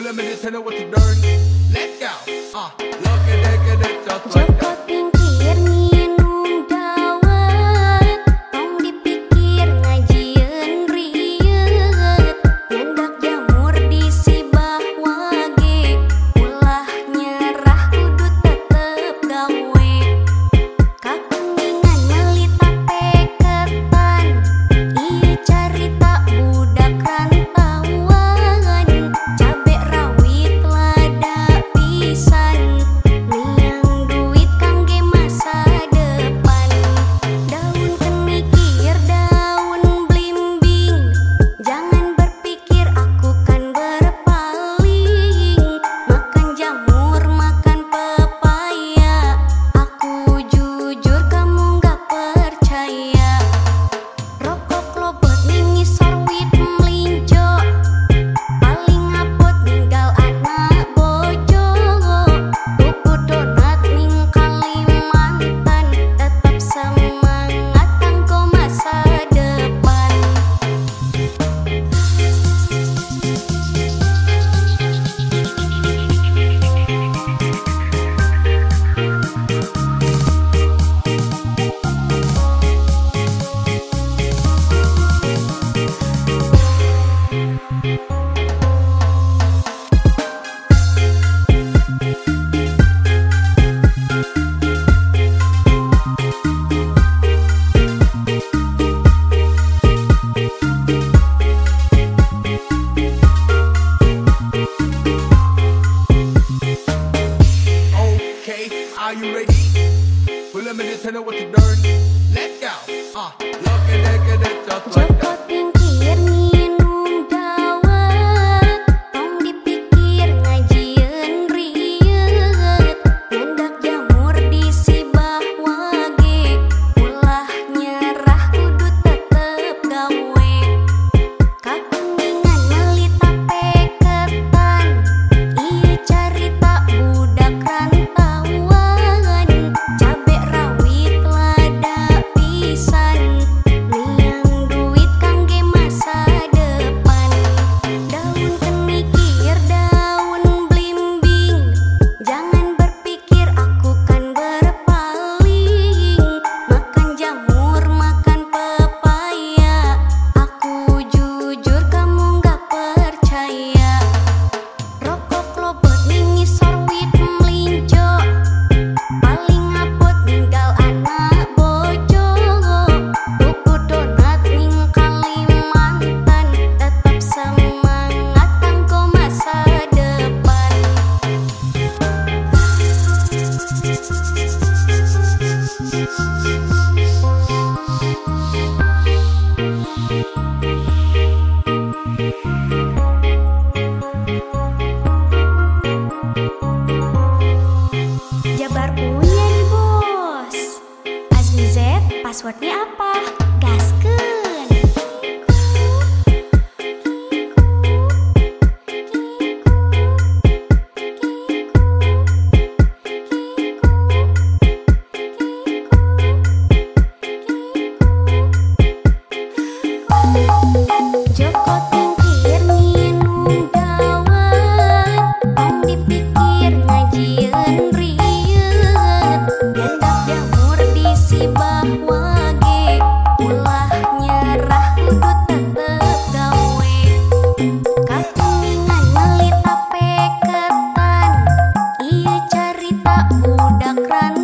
Let me just tell you what you learn? Let's go. Ah, uh, love it, it, just like that. Are you ready? Well, let me just tell you what you learned. Let's go. Uh, look at that, get that, just like that. passwordnya apa? budak ran